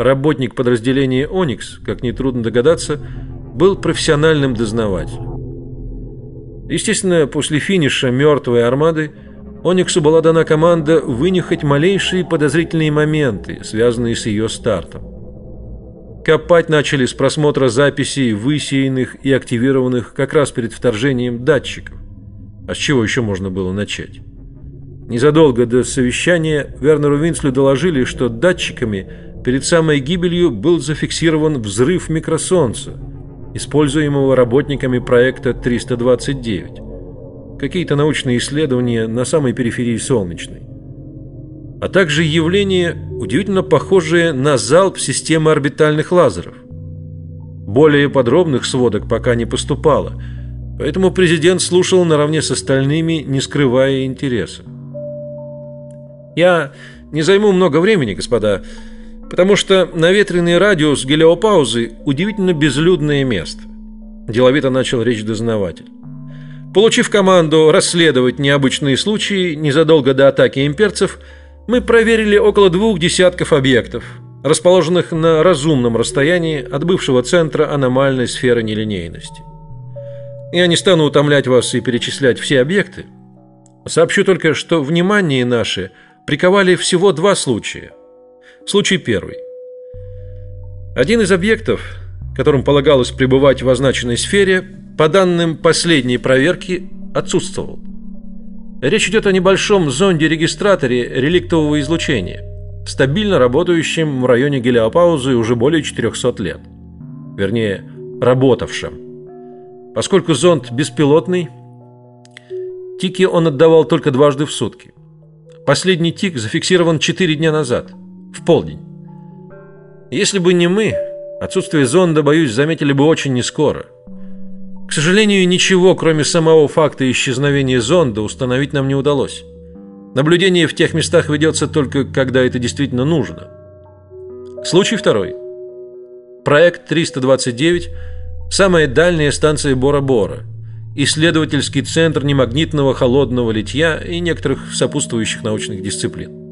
Работник подразделения «Оникс», как нетрудно догадаться, был профессиональным дознавателем. Естественно, после финиша мертвой армады Ониксу была дана команда вынюхать малейшие подозрительные моменты, связанные с ее стартом. Копать начали с просмотра записей высеянных и активированных как раз перед вторжением датчиков. А с чего еще можно было начать? Незадолго до совещания Вернеру Винслю доложили, что датчиками перед самой гибелью был зафиксирован взрыв микросолнца – используемого работниками проекта 329. Какие-то научные исследования на самой периферии Солнечной. А также явление, удивительно похожее на залп системы орбитальных лазеров. Более подробных сводок пока не поступало, поэтому президент слушал наравне с остальными, не скрывая интереса. «Я не займу много времени, господа», потому что наветренный радиус гелиопаузы удивительно безлюдное место. Деловито начал речь дознаватель. Получив команду расследовать необычные случаи незадолго до атаки имперцев, мы проверили около двух десятков объектов, расположенных на разумном расстоянии от бывшего центра аномальной сферы нелинейности. Я не стану утомлять вас и перечислять все объекты. Сообщу только, что внимание наше приковали всего два случая – Случай первый. Один из объектов, которым полагалось пребывать в означенной сфере, по данным последней проверки, отсутствовал. Речь идет о небольшом зонде-регистраторе реликтового излучения, стабильно работающем в районе гелиопаузы уже более 400 лет. Вернее, работавшем. Поскольку зонд беспилотный, тики он отдавал только дважды в сутки. Последний тик зафиксирован 4 дня назад – в полдень. Если бы не мы, отсутствие зонда, боюсь, заметили бы очень нескоро. К сожалению, ничего, кроме самого факта исчезновения зонда, установить нам не удалось. Наблюдение в тех местах ведется только когда это действительно нужно. Случай второй. Проект 329 самая дальняя станция Бора-Бора, исследовательский центр немагнитного холодного литья и некоторых сопутствующих научных дисциплин.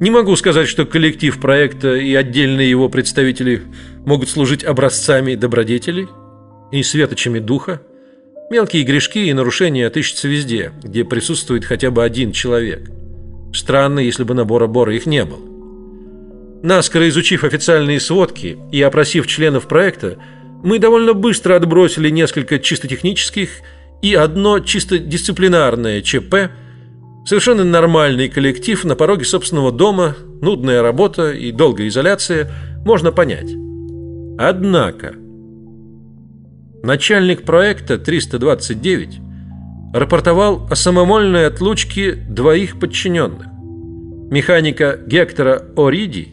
Не могу сказать, что коллектив проекта и отдельные его представители могут служить образцами добродетелей и светочами духа. Мелкие грешки и нарушения отыщутся везде, где присутствует хотя бы один человек. Странно, если бы на Бора-Бора их не было. Наскоро изучив официальные сводки и опросив членов проекта, мы довольно быстро отбросили несколько чисто технических и одно чисто дисциплинарное ЧП – Совершенно нормальный коллектив на пороге собственного дома, нудная работа и долгая изоляция можно понять. Однако начальник проекта 329 рапортовал о самомольной отлучке двоих подчиненных: механика Гектора Ориди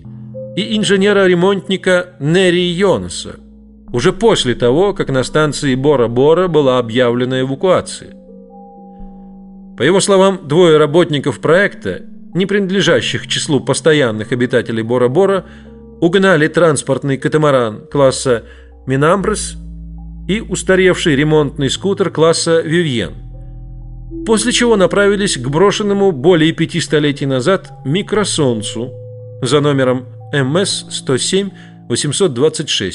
и инженера-ремонтника Нери Йонаса, уже после того, как на станции Бора-Бора была объявлена эвакуация. По его словам, двое работников проекта, не принадлежащих к числу постоянных обитателей Бора-Бора, угнали транспортный катамаран класса Минамбрес и устаревший ремонтный скутер класса Вивьен. После чего направились к брошенному более пяти столетий назад микросолнцу за номером МС-107-826,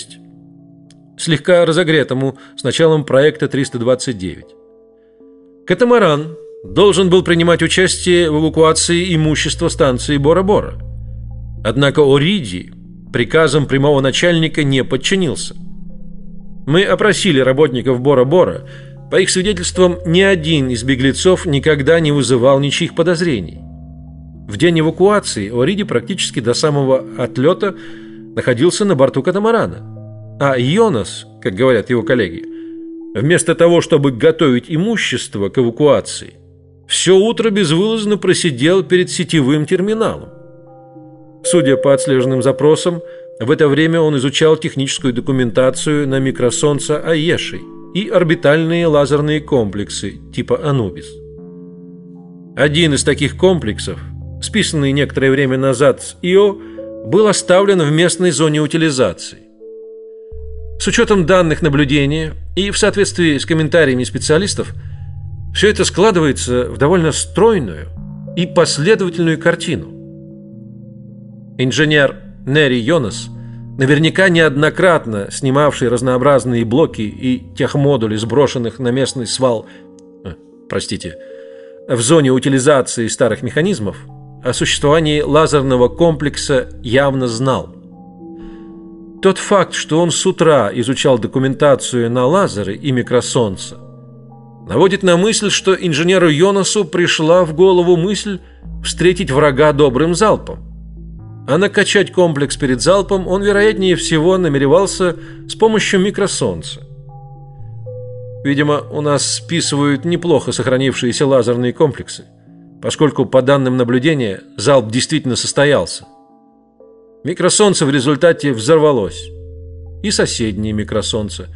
слегка разогретому с началом проекта 329. Катамаран должен был принимать участие в эвакуации имущества станции Бора-Бора. Однако Ориди приказам прямого начальника не подчинился. Мы опросили работников Бора-Бора. По их свидетельствам, ни один из беглецов никогда не вызывал ничьих подозрений. В день эвакуации Ориди практически до самого отлета находился на борту катамарана. А Йонас, как говорят его коллеги, вместо того, чтобы готовить имущество к эвакуации, все утро безвылазно просидел перед сетевым терминалом. Судя по отслеженным запросам, в это время он изучал техническую документацию на микросолнце Аеши и орбитальные лазерные комплексы типа Анубис. Один из таких комплексов, списанный некоторое время назад с ИО, был оставлен в местной зоне утилизации. С учетом данных наблюдения и в соответствии с комментариями специалистов – все это складывается в довольно стройную и последовательную картину. Инженер Нери Йонас, наверняка неоднократно снимавший разнообразные блоки и техмодули, сброшенных на местный свал, э, простите, в зоне утилизации старых механизмов, о существовании лазерного комплекса явно знал. Тот факт, что он с утра изучал документацию на лазеры и микросолнце, наводит на мысль, что инженеру Йонасу пришла в голову мысль встретить врага добрым залпом. А накачать комплекс перед залпом он, вероятнее всего, намеревался с помощью микросолнца. Видимо, у нас списывают неплохо сохранившиеся лазерные комплексы, поскольку по данным наблюдения залп действительно состоялся. Микросолнце в результате взорвалось. И соседние микросолнца.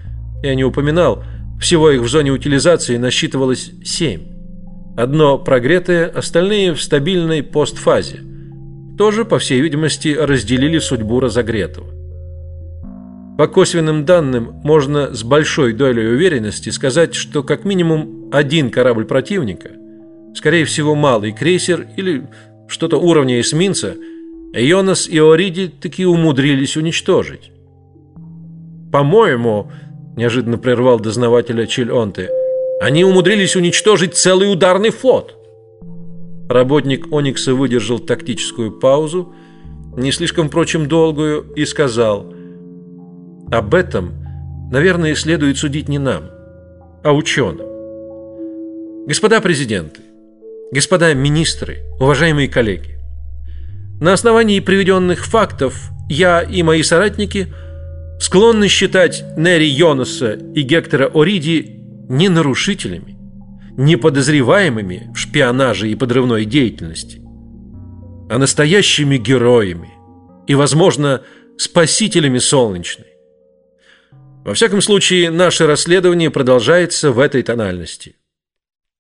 Я не упоминал, всего их в зоне утилизации насчитывалось семь. Одно прогретое, остальные в стабильной постфазе. Тоже, по всей видимости, разделили судьбу разогретого. По косвенным данным можно с большой долей уверенности сказать, что как минимум один корабль противника, скорее всего малый крейсер или что-то уровня эсминца, Йонас и Ориди таки умудрились уничтожить. По-моему, неожиданно прервал дознавателя Чильонте, они умудрились уничтожить целый ударный флот. Работник Оникса выдержал тактическую паузу, не слишком, впрочем, долгую, и сказал: об этом, наверное, следует судить не нам, а ученым. Господа президенты, господа министры, уважаемые коллеги, на основании приведенных фактов я и мои соратники склонны считать Нери Йонаса и Гектора Ориди не нарушителями, не подозреваемыми в шпионаже и подрывной деятельности, а настоящими героями и, возможно, спасителями Солнечной. Во всяком случае, наше расследование продолжается в этой тональности.